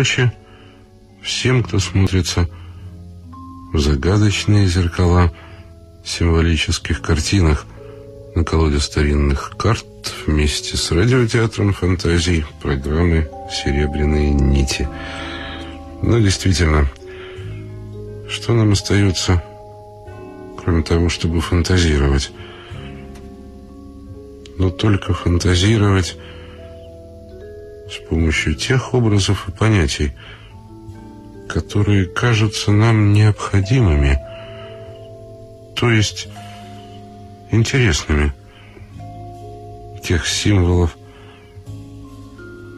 Ночи всем, кто смотрится в загадочные зеркала символических картинах на колоде старинных карт вместе с радиотеатром фантазий программы «Серебряные нити». Но действительно, что нам остается, кроме того, чтобы фантазировать? Но только фантазировать с помощью тех образов и понятий, которые кажутся нам необходимыми, то есть интересными, тех символов,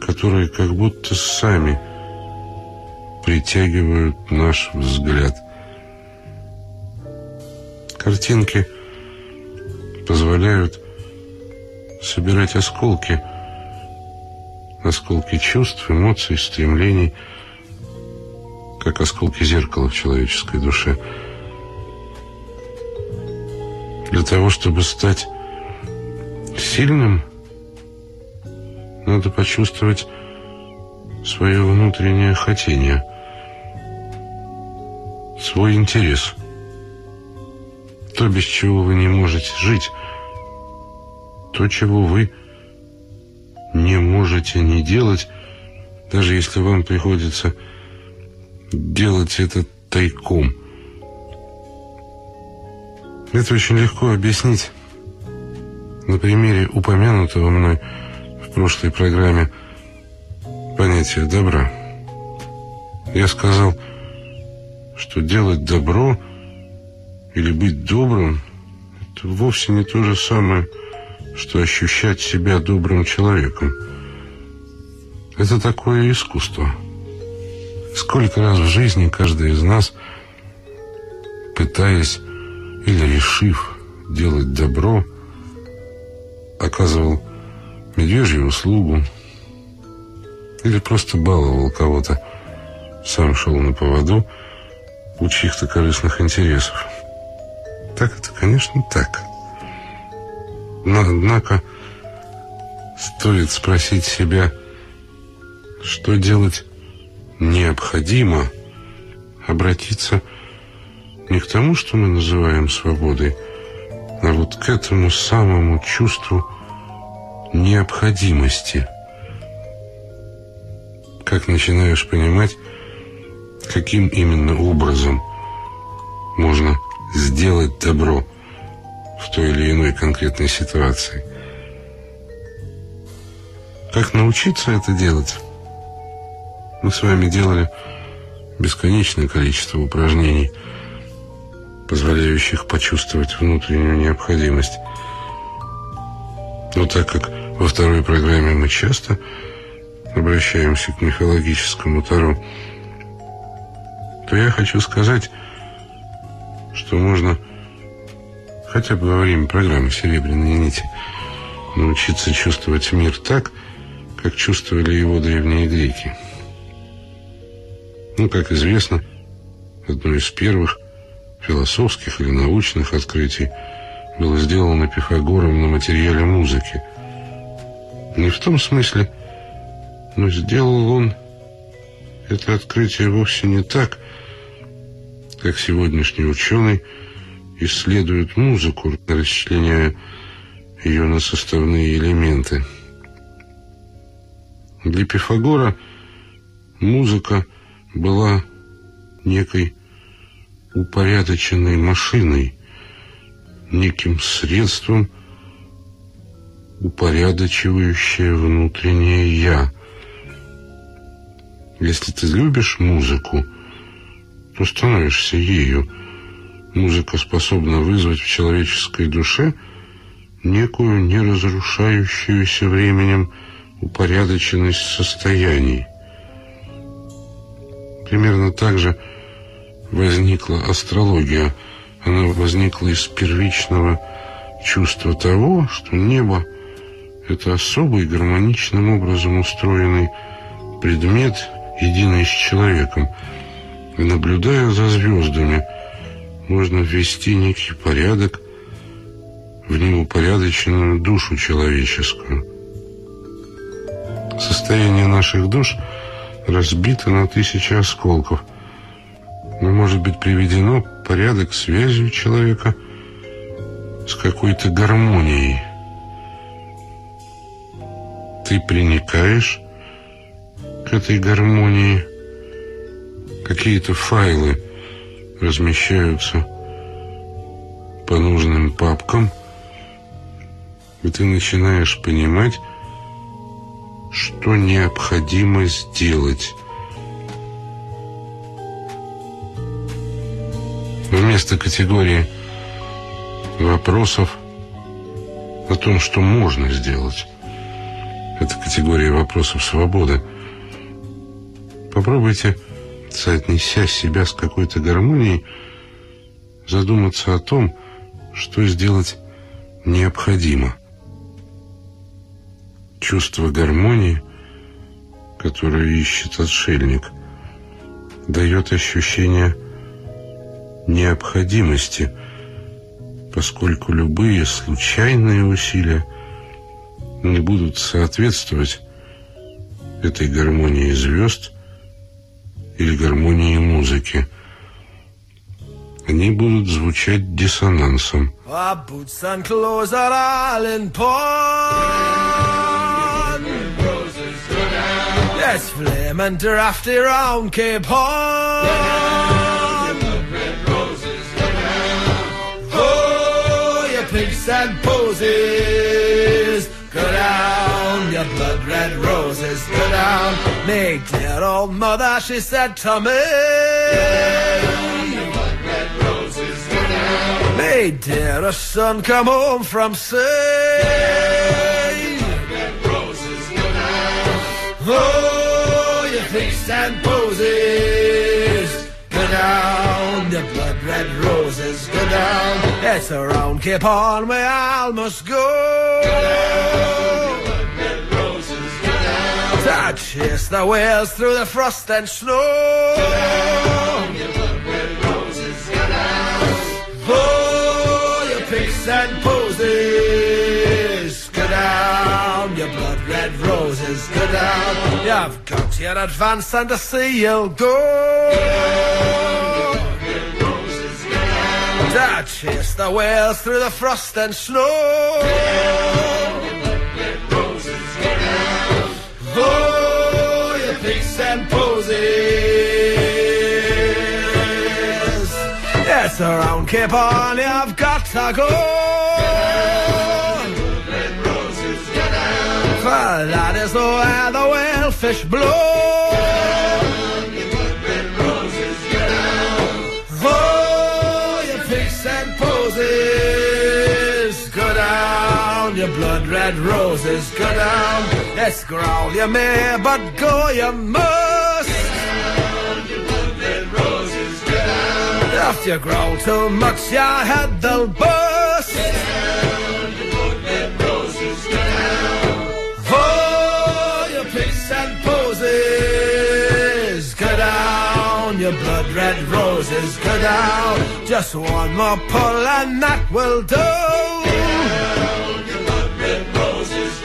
которые как будто сами притягивают наш взгляд. Картинки позволяют собирать осколки – осколки чувств, эмоций, стремлений, как осколки зеркала в человеческой душе. Для того, чтобы стать сильным, надо почувствовать свое внутреннее хотение, свой интерес, то, без чего вы не можете жить, то, чего вы не можете не делать, даже если вам приходится делать это тайком. Это очень легко объяснить на примере упомянутого мной в прошлой программе понятия добра. Я сказал, что делать добро или быть добрым – это вовсе не то же самое, что ощущать себя добрым человеком. Это такое искусство. Сколько раз в жизни каждый из нас, пытаясь или решив делать добро, оказывал медвежью услугу или просто баловал кого-то, сам шел на поводу у чьих-то корыстных интересов. Так это, конечно, так. Но, однако, стоит спросить себя, что делать необходимо, обратиться не к тому, что мы называем свободой, а вот к этому самому чувству необходимости. Как начинаешь понимать, каким именно образом можно сделать добро – в той или иной конкретной ситуации. Как научиться это делать? Мы с вами делали бесконечное количество упражнений, позволяющих почувствовать внутреннюю необходимость. Но так как во второй программе мы часто обращаемся к мифологическому Таро, то я хочу сказать, что можно хотя бы во время программы «Серебряные нити», научиться чувствовать мир так, как чувствовали его древние греки. Ну, как известно, одно из первых философских или научных открытий было сделано Пифагором на материале музыки. Не в том смысле, но сделал он это открытие вовсе не так, как сегодняшний ученый – исследуют музыку, расчленяя ее на составные элементы. Для Пифагора музыка была некой упорядоченной машиной, неким средством, упорядочивающее внутреннее «я». Если ты любишь музыку, то становишься ею – Музыка способна вызвать в человеческой душе некую неразрушающуюся временем упорядоченность состояний. Примерно так же возникла астрология. Она возникла из первичного чувства того, что небо — это особый гармоничным образом устроенный предмет, единый с человеком. И наблюдая за звездами — можно ввести некий порядок в неупорядоченную душу человеческую. Состояние наших душ разбито на тысячи осколков, но может быть приведено порядок связи у человека с какой-то гармонией. Ты приникаешь к этой гармонии, какие-то файлы размещаются по нужным папкам, и ты начинаешь понимать, что необходимо сделать. Вместо категории вопросов о том, что можно сделать. Это категория вопросов свободы. Попробуйте, соотнеся себя с какой-то гармонией, задуматься о том, что сделать необходимо. Чувство гармонии, которое ищет отшельник, дает ощущение необходимости, поскольку любые случайные усилия не будут соответствовать этой гармонии звезд или гармонии музыки. Они будут звучать диссонансом. Yes, flame and drafty round Cape Horn. Oh, your pigs and posies, go down, your blood red roses, go down. Me dear old mother, she said to me. Me dearest son, come home from sea. Oh, and posies. Go down, the blood red roses, go down. It's around Cape Horn where I must go. Down, the blood red roses, go down. Chase the whales through the frost and snow. Go down, the blood red roses, go down. Oh, your picks and posies down, your blood red roses, go down. You've got your advance and to see you'll go. Red roses down to chase the whales through the frost and snow. Red roses Oh, you pigs and posies. Yes, around Cape Horn you've got to go that is the way the whalefish blow. your blood red roses go down. Yes, growl you may, but go you must. Down, your blood red roses go down. After you growl too much, your head will burst. Pigs and posies, go down, your blood red roses, go down. Just one more pull and that will do. Down, your blood red roses.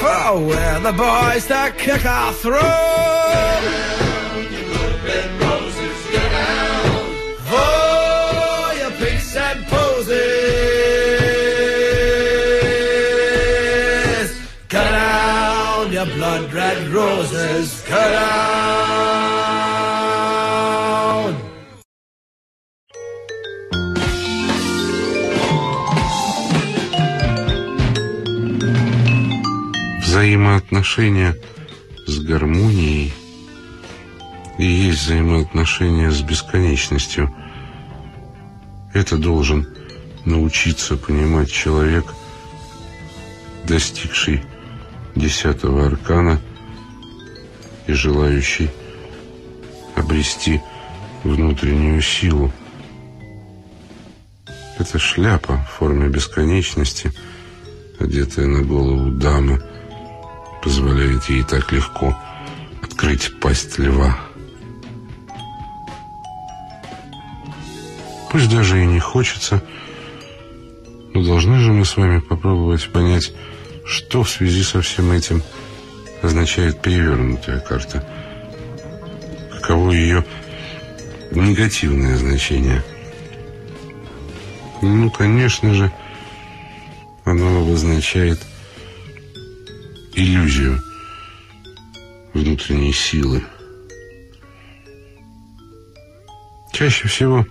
For we're the boys that kick our throat. Red roses, go down. Взаимоотношения с гармонией и есть взаимоотношения с бесконечностью. Это должен научиться понимать человек, достигший десятого аркана и желающий обрести внутреннюю силу. Это шляпа в форме бесконечности, одетая на голову дамы, позволяет ей так легко открыть пасть льва. Пусть даже и не хочется, но должны же мы с вами попробовать понять, что в связи со всем этим означает перевернутая карта. каково ее негативное значение. Ну, конечно же, оно обозначает иллюзию внутренней силы. Чаще всего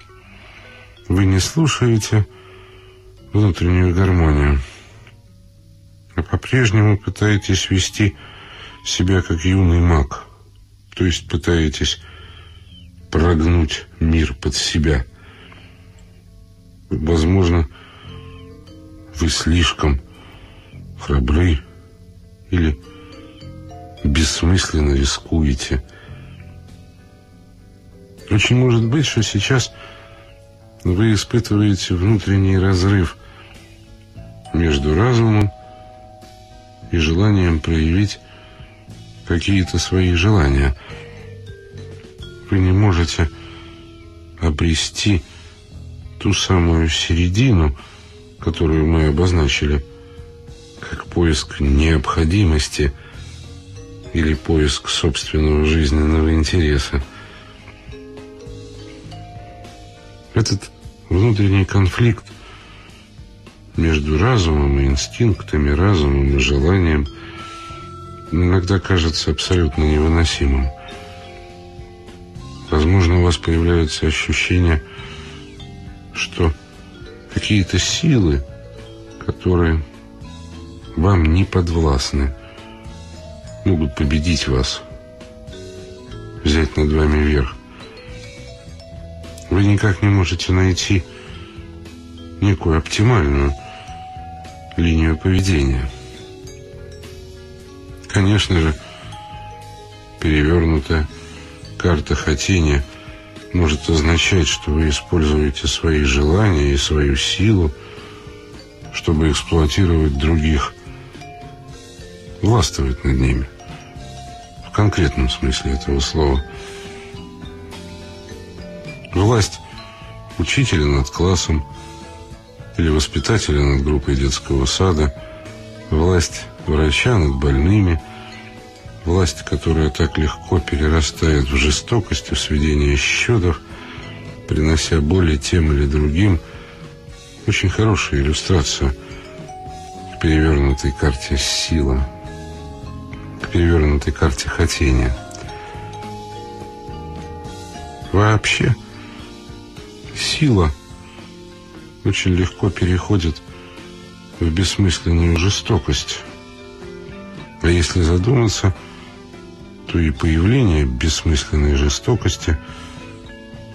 вы не слушаете внутреннюю гармонию, а по-прежнему пытаетесь вести себя как юный маг, то есть пытаетесь прогнуть мир под себя. Возможно, вы слишком храбры или бессмысленно рискуете. Очень может быть, что сейчас вы испытываете внутренний разрыв между разумом и желанием проявить какие-то свои желания. Вы не можете обрести ту самую середину, которую мы обозначили, как поиск необходимости или поиск собственного жизненного интереса. Этот внутренний конфликт между разумом и инстинктами, разумом и желанием иногда кажется абсолютно невыносимым. Возможно, у вас появляется ощущение, что какие-то силы, которые вам не подвластны, могут победить вас, взять над вами верх. Вы никак не можете найти некую оптимальную линию поведения. Конечно же, перевернутая карта хотения может означать, что вы используете свои желания и свою силу, чтобы эксплуатировать других, властвовать над ними. В конкретном смысле этого слова – Власть учителя над классом или воспитателя над группой детского сада, власть врача над больными, власть, которая так легко перерастает в жестокость, в сведение счетов, принося боли тем или другим, очень хорошая иллюстрация к перевернутой карте сила, к перевернутой карте хотения. Вообще, сила очень легко переходит в бессмысленную жестокость. А если задуматься, то и появление бессмысленной жестокости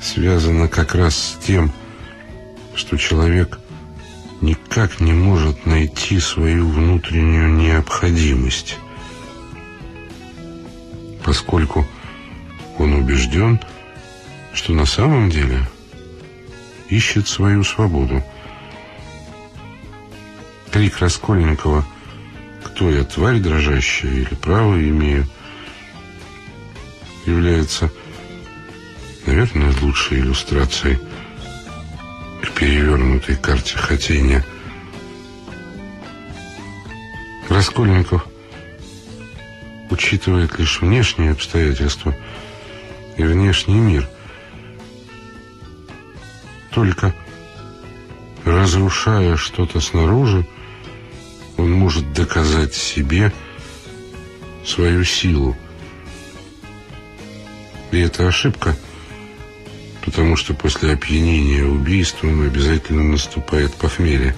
связано как раз с тем, что человек никак не может найти свою внутреннюю необходимость, поскольку он убежден, что на самом деле – ищет свою свободу. Крик Раскольникова «Кто я, тварь дрожащая или право имею?» Является, наверное, лучшей иллюстрацией к перевернутой карте хотения. Раскольников учитывает лишь внешние обстоятельства и внешний мир – только разрушая что-то снаружи, он может доказать себе свою силу. И это ошибка, потому что после опьянения убийством обязательно наступает похмелье.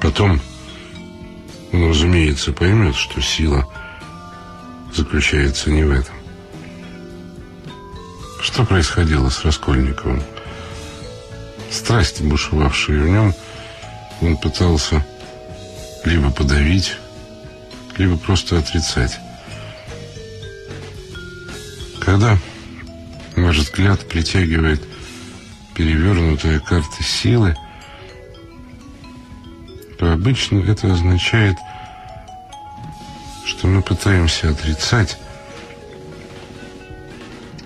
Потом он, разумеется, поймет, что сила заключается не в этом. Что происходило с Раскольниковым? Страсти, бушевавшие в нем, он пытался либо подавить, либо просто отрицать. Когда ваш взгляд притягивает перевернутая карта силы, то обычно это означает, что мы пытаемся отрицать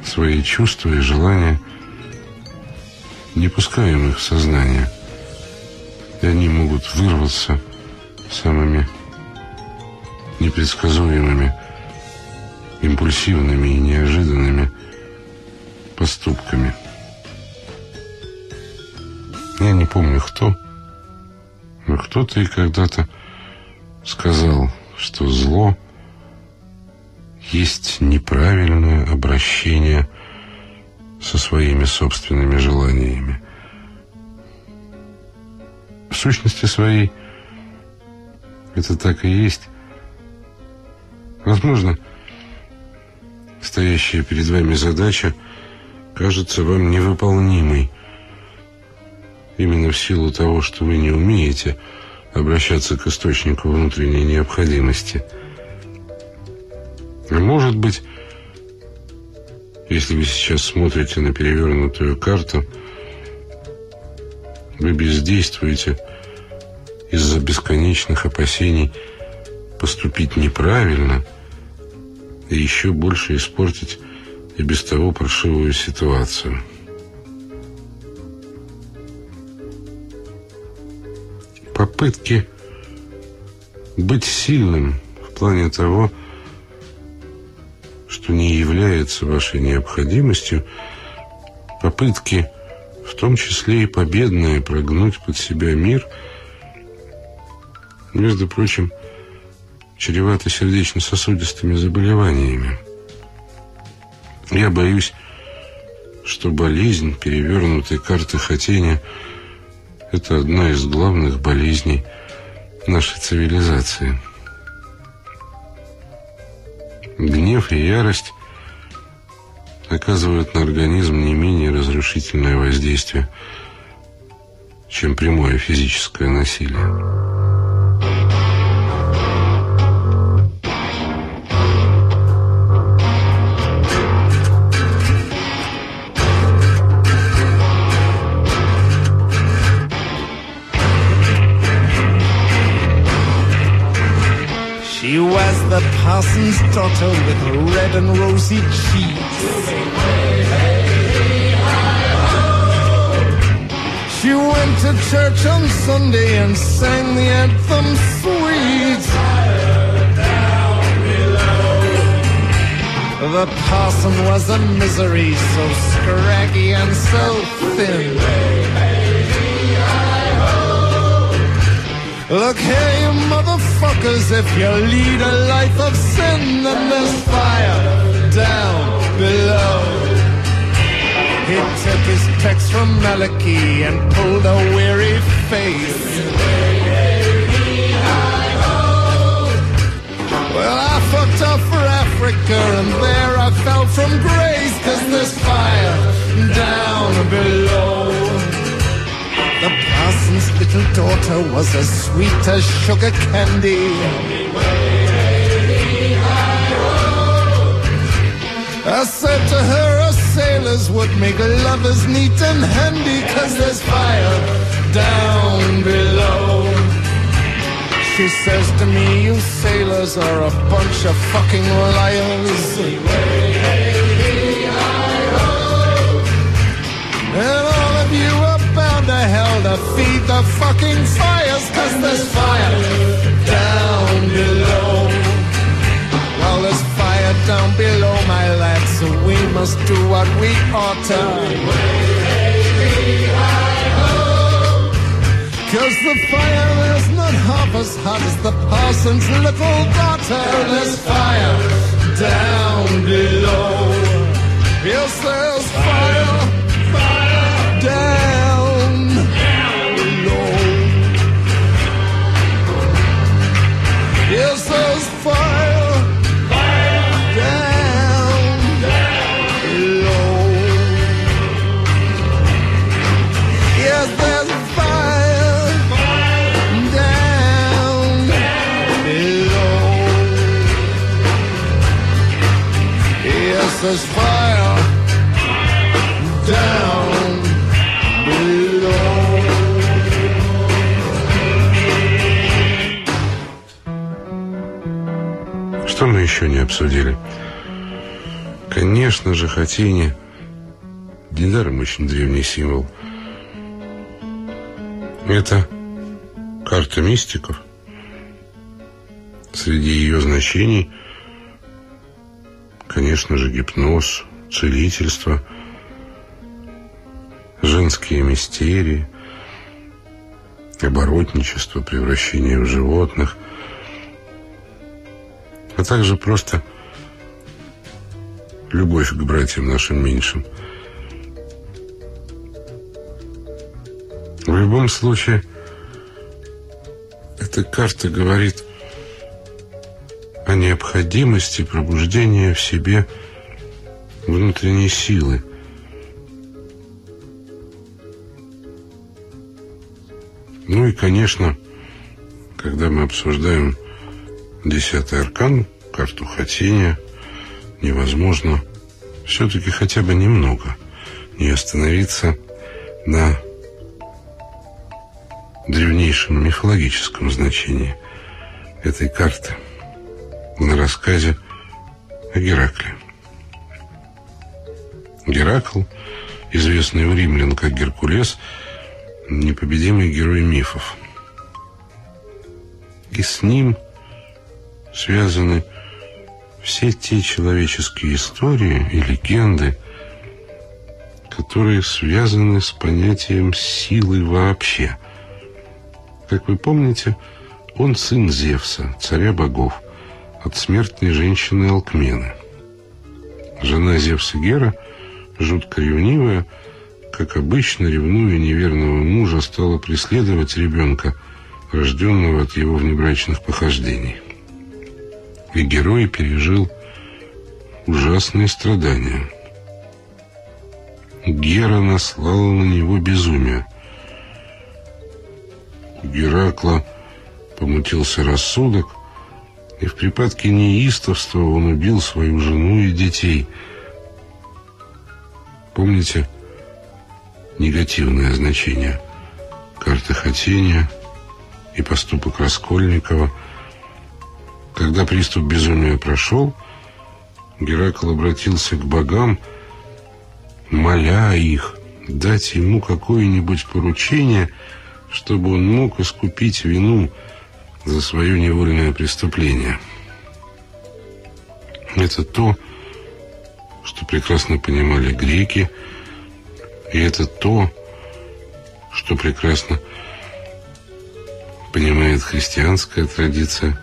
свои чувства и желания, не пускаем их в сознание, и они могут вырваться самыми непредсказуемыми импульсивными и неожиданными поступками. Я не помню, кто, но кто-то и когда-то сказал, что зло есть неправильное обращение со своими собственными желаниями. В сущности своей это так и есть. Возможно, стоящая перед вами задача кажется вам невыполнимой. Именно в силу того, что вы не умеете обращаться к источнику внутренней необходимости. А может быть, если вы сейчас смотрите на перевернутую карту, вы бездействуете из-за бесконечных опасений поступить неправильно и еще больше испортить и без того паршивую ситуацию. Попытки быть сильным в плане того, что не является вашей необходимостью, попытки, в том числе и победные, прогнуть под себя мир, между прочим, чреваты сердечно-сосудистыми заболеваниями. Я боюсь, что болезнь перевернутой карты хотения – это одна из главных болезней нашей цивилизации. Гнев и ярость оказывают на организм не менее разрушительное воздействие, чем прямое физическое насилие. She was the parson's daughter with red and rosy cheeks. She went to church on Sunday and sang the anthem sweet. The parson was a misery, so scraggy and so thin. Look here, you motherfuckers, if you lead a life of sin, then there's fire down below. He took his text from Malachi and pulled a weary face. Well, I fucked off for Africa and there I fell from grace, cause there's little daughter was as sweet as sugar candy. I said to her, us sailors would make lovers neat and handy, cause there's fire down below. She says to me, you sailors are a bunch of fucking liars. The fucking fires, cause there's fire down below. Well, there's fire down below, my lads, so we must do what we ought to. Cause the fire is not half as hot as the parson's little daughter. There's fire down below. Yes, there's еще не обсудили? Конечно же, хотение. Недаром очень древний символ. Это карта мистиков. Среди ее значений конечно же, гипноз, целительство, женские мистерии, оборотничество, превращение в животных, а также просто любовь к братьям нашим меньшим. В любом случае, эта карта говорит о необходимости пробуждения в себе внутренней силы. Ну и, конечно, когда мы обсуждаем десятый аркан, карту хотения, невозможно все-таки хотя бы немного не остановиться на древнейшем мифологическом значении этой карты на рассказе о Геракле. Геракл, известный у римлян как Геркулес, непобедимый герой мифов. И с ним связаны все те человеческие истории и легенды, которые связаны с понятием силы вообще – как вы помните, он сын Зевса, царя богов, от смертной женщины Алкмены. Жена Зевса Гера, жутко ревнивая, как обычно, ревнуя неверного мужа, стала преследовать ребенка, рожденного от его внебрачных похождений. И герой пережил ужасные страдания. Гера наслала на него безумие – Геракла помутился рассудок, и в припадке неистовства он убил свою жену и детей. Помните негативное значение карты хотения и поступок Раскольникова? Когда приступ безумия прошел, Геракл обратился к богам, моля их дать ему какое-нибудь поручение – чтобы он мог искупить вину за свое невольное преступление. Это то, что прекрасно понимали греки, и это то, что прекрасно понимает христианская традиция,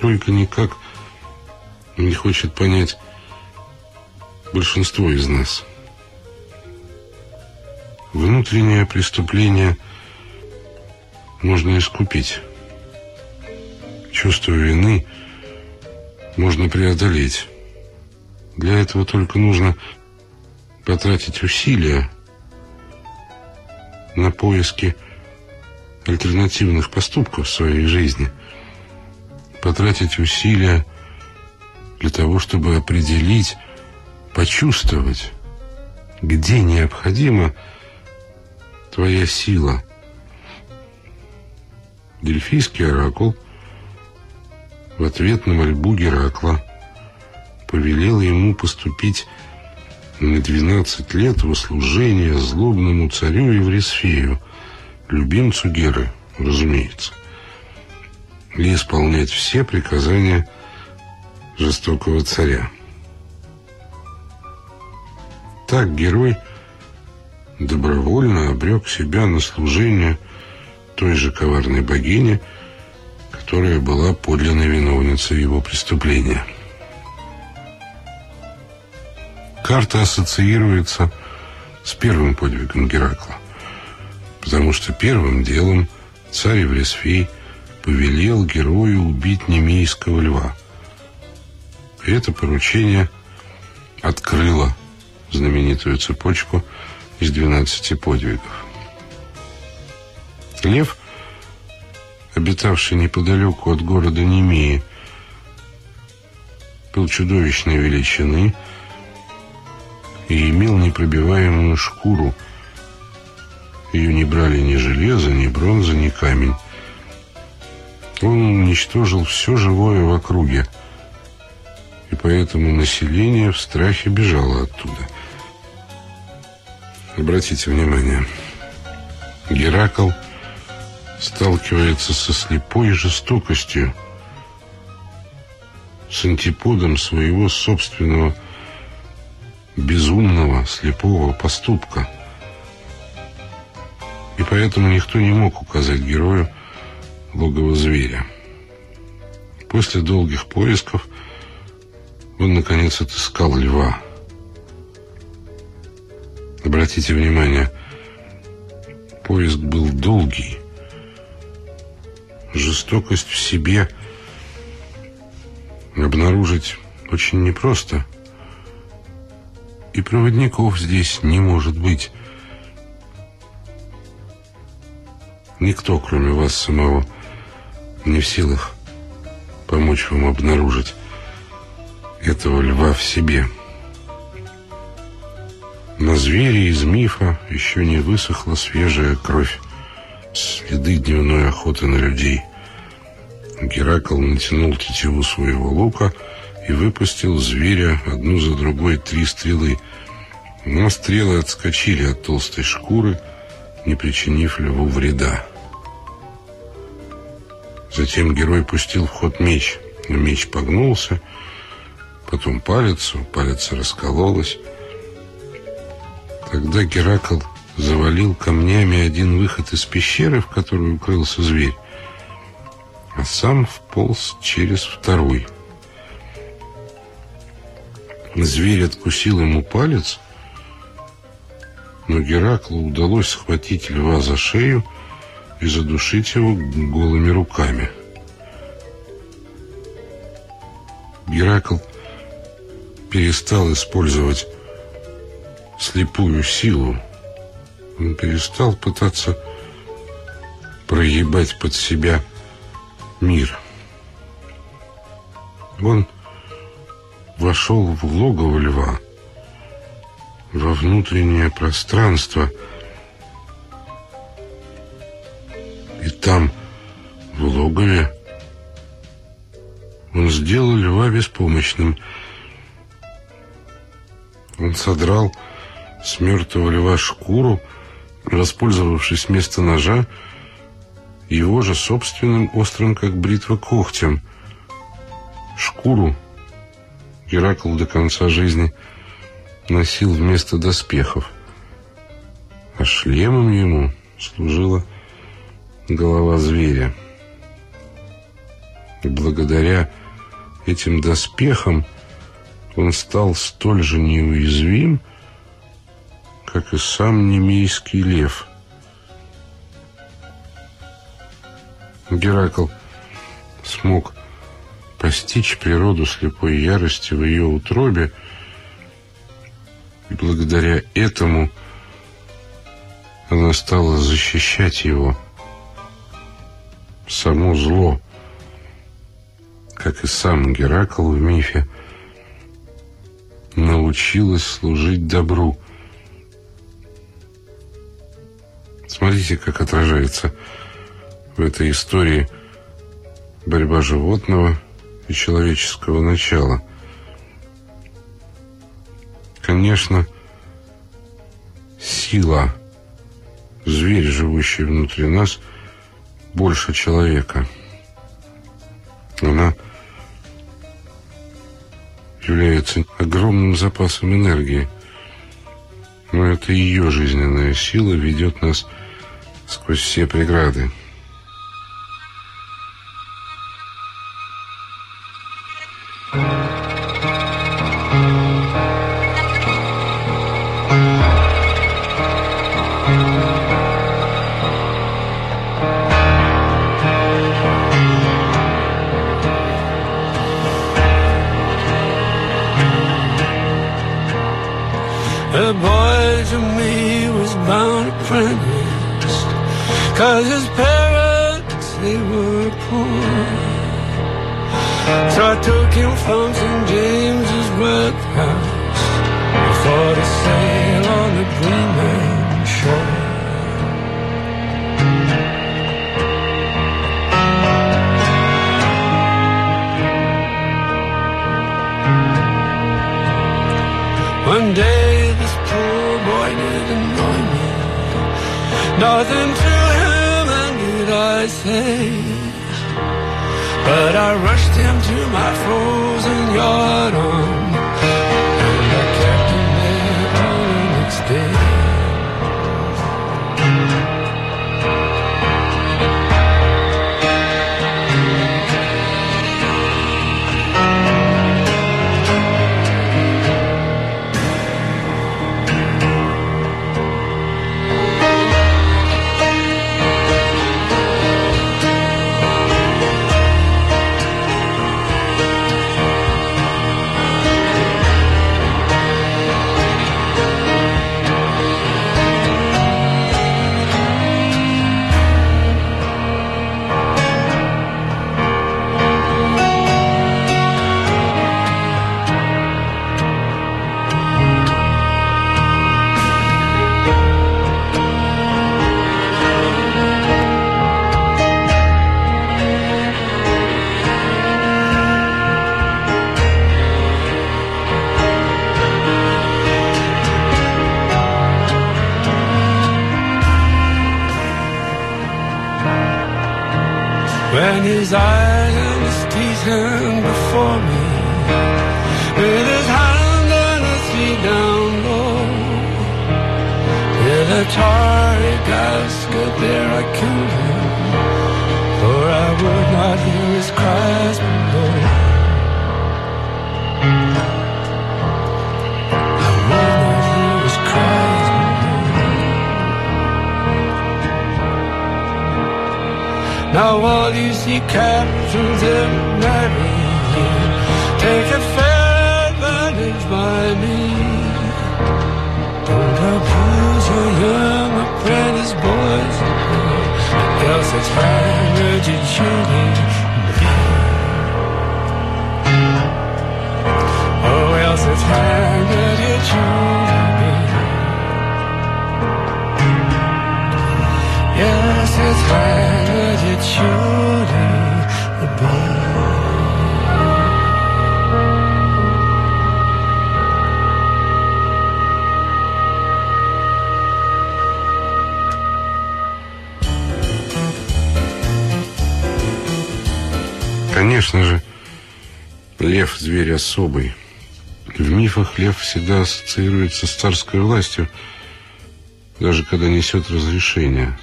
только никак не хочет понять большинство из нас. Внутреннее преступление можно искупить. Чувство вины можно преодолеть. Для этого только нужно потратить усилия на поиски альтернативных поступков в своей жизни. Потратить усилия для того, чтобы определить, почувствовать, где необходимо – твоя сила. Дельфийский оракул в ответ на мольбу Геракла повелел ему поступить на 12 лет в служение злобному царю Еврисфею, любимцу Геры, разумеется, и исполнять все приказания жестокого царя. Так герой – добровольно обрек себя на служение той же коварной богине, которая была подлинной виновницей его преступления. Карта ассоциируется с первым подвигом Геракла, потому что первым делом царь Еврисфей повелел герою убить немейского льва. Это поручение открыло знаменитую цепочку – из 12 подвигов. Лев, обитавший неподалеку от города Немеи, был чудовищной величины и имел непробиваемую шкуру. Ее не брали ни железо, ни бронза, ни камень. Он уничтожил все живое в округе, и поэтому население в страхе бежало оттуда – Обратите внимание, Геракл сталкивается со слепой жестокостью с антиподом своего собственного безумного, слепого поступка. И поэтому никто не мог указать герою логово зверя. После долгих поисков он, наконец, отыскал льва. Обратите внимание, поиск был долгий. Жестокость в себе обнаружить очень непросто. И проводников здесь не может быть. Никто, кроме вас самого, не в силах помочь вам обнаружить этого льва в себе. На звере из мифа еще не высохла свежая кровь, следы дневной охоты на людей. Геракл натянул тетиву своего лука и выпустил зверя одну за другой три стрелы. Но стрелы отскочили от толстой шкуры, не причинив льву вреда. Затем герой пустил в ход меч, но меч погнулся, потом палец, палец раскололась. Тогда Геракл завалил камнями один выход из пещеры, в которой укрылся зверь, а сам вполз через второй. Зверь откусил ему палец, но Гераклу удалось схватить льва за шею и задушить его голыми руками. Геракл перестал использовать слепую силу. Он перестал пытаться проебать под себя мир. Он вошел в логово льва, во внутреннее пространство, и там, в логове, он сделал льва беспомощным. Он содрал с мертвого льва шкуру, воспользовавшись вместо ножа его же собственным острым, как бритва, когтем. Шкуру Геракл до конца жизни носил вместо доспехов, а шлемом ему служила голова зверя. И благодаря этим доспехам он стал столь же неуязвим, как и сам немейский лев. Геракл смог постичь природу слепой ярости в ее утробе, и благодаря этому она стала защищать его. Само зло, как и сам Геракл в мифе, научилась служить добру. Смотрите, как отражается в этой истории борьба животного и человеческого начала. Конечно, сила, зверь, живущий внутри нас, больше человека. Она является огромным запасом энергии. Но это ее жизненная сила ведет нас сквозь все преграды. solitary gasket there I killed him? For I would not hear his cries below I would not hear his cries Now all you see captions in every year Take a shaded. Oh, else it's hanging at you. Конечно же, лев – зверь особый. В мифах лев всегда ассоциируется с царской властью, даже когда несет разрешение.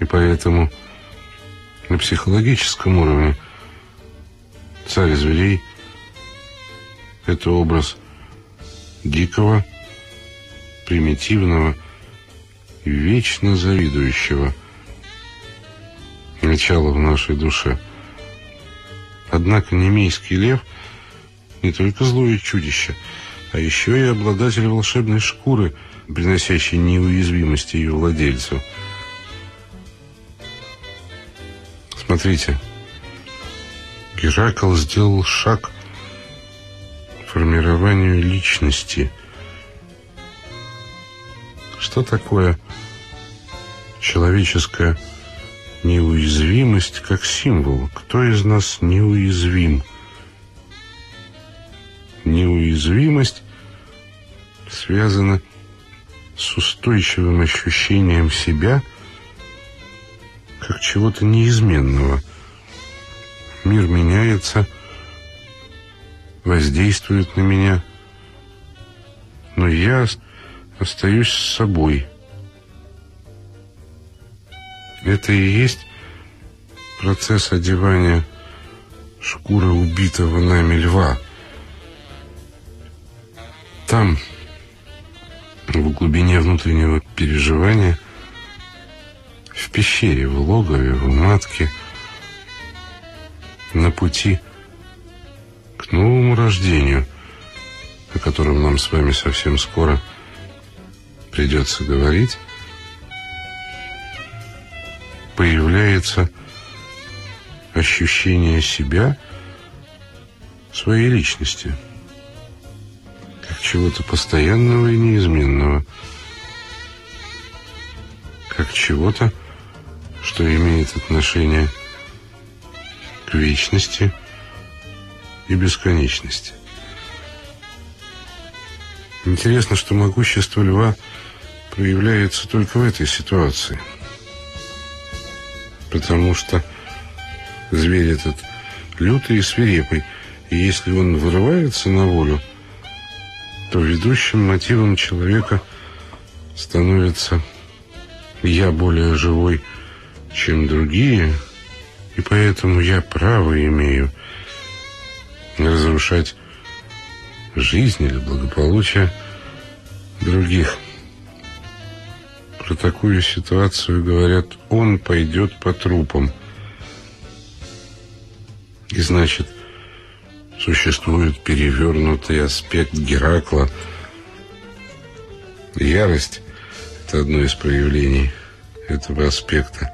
И поэтому на психологическом уровне царь зверей – это образ дикого, примитивного вечно завидующего – начало в нашей душе. Однако немейский лев не только злое чудище, а еще и обладатель волшебной шкуры, приносящей неуязвимость ее владельцу. Смотрите, Геракл сделал шаг к формированию личности. Что такое человеческое Неуязвимость как символ. Кто из нас неуязвим? Неуязвимость связана с устойчивым ощущением себя как чего-то неизменного. Мир меняется, воздействует на меня, но я остаюсь с собой – это и есть процесс одевания шкуры убитого нами льва. Там, в глубине внутреннего переживания, в пещере, в логове, в матке, на пути к новому рождению, о котором нам с вами совсем скоро придется говорить, появляется ощущение себя, своей личности, как чего-то постоянного и неизменного, как чего-то, что имеет отношение к вечности и бесконечности. Интересно, что могущество льва проявляется только в этой ситуации – потому что зверь этот лютый и свирепый, и если он вырывается на волю, то ведущим мотивом человека становится «я более живой, чем другие, и поэтому я право имею разрушать жизнь или благополучие других». Про такую ситуацию говорят, он пойдет по трупам. И значит, существует перевернутый аспект Геракла. Ярость – это одно из проявлений этого аспекта.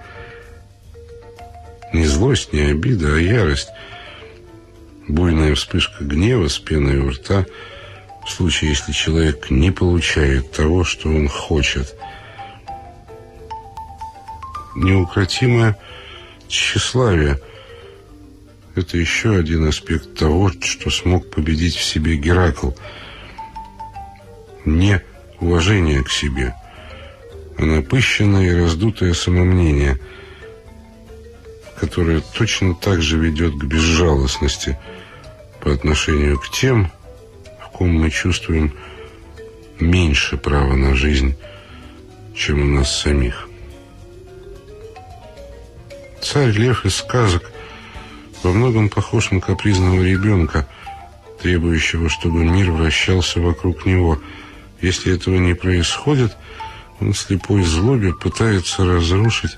Не злость, не обида, а ярость. Буйная вспышка гнева с пеной у рта в случае, если человек не получает того, что он хочет – неукротимое тщеславие. Это еще один аспект того, что смог победить в себе Геракл. Не уважение к себе, а напыщенное и раздутое самомнение. которая точно так же ведет к безжалостности по отношению к тем, в ком мы чувствуем меньше права на жизнь, чем у нас самих. Царь Лев из сказок во многом похож на капризного ребенка, требующего, чтобы мир вращался вокруг него. Если этого не происходит, он слепой злобе пытается разрушить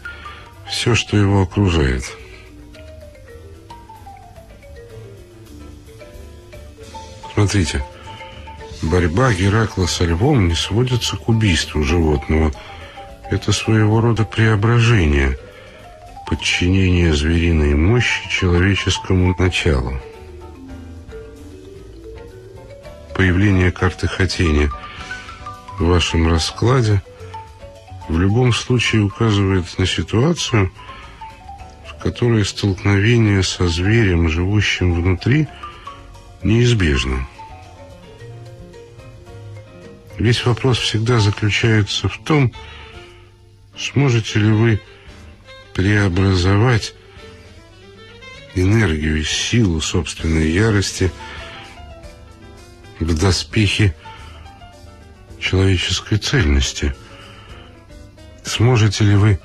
все, что его окружает. Смотрите, борьба Геракла со львом не сводится к убийству животного. Это своего рода преображение, подчинение звериной мощи человеческому началу. Появление карты хотения в вашем раскладе в любом случае указывает на ситуацию, в которой столкновение со зверем, живущим внутри, неизбежно. Весь вопрос всегда заключается в том, сможете ли вы преобразовать энергию и силу собственной ярости в доспехи человеческой цельности – Сможете ли вы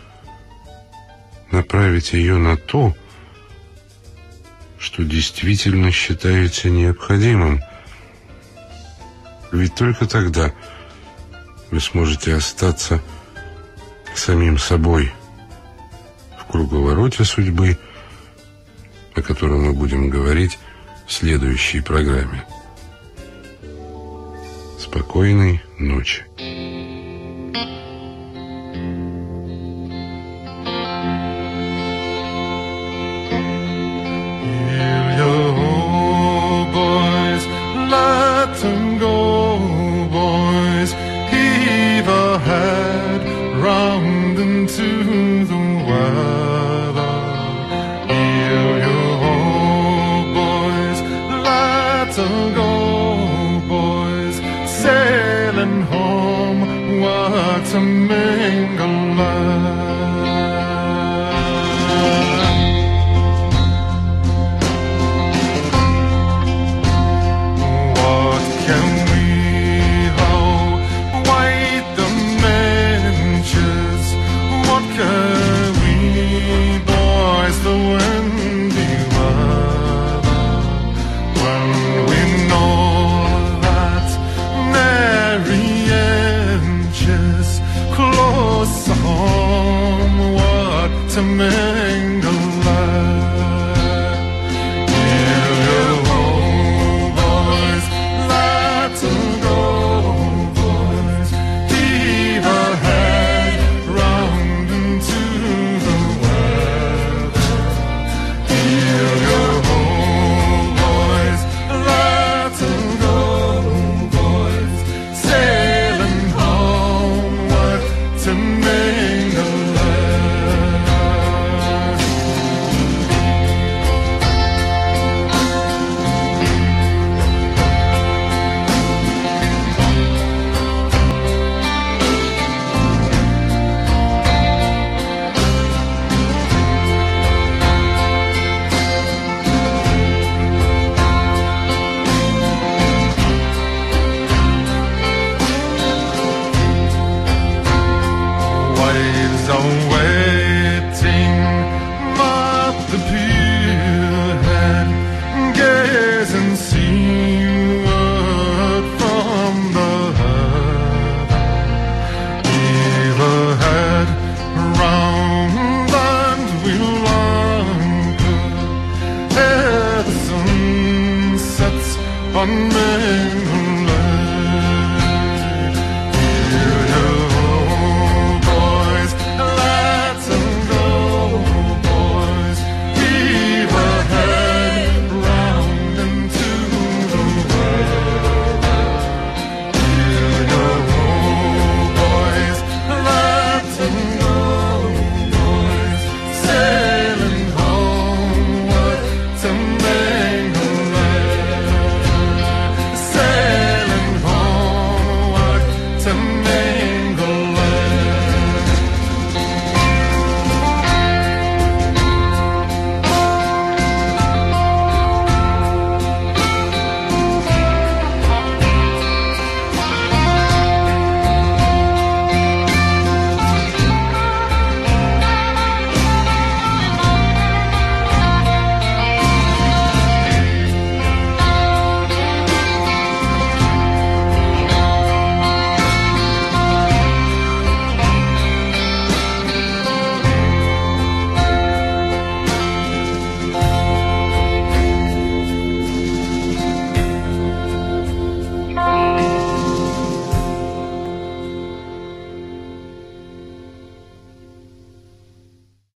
направить ее на то, что действительно считаете необходимым? Ведь только тогда вы сможете остаться самим собой круговороте судьбы, о котором мы будем говорить в следующей программе. Спокойной ночи.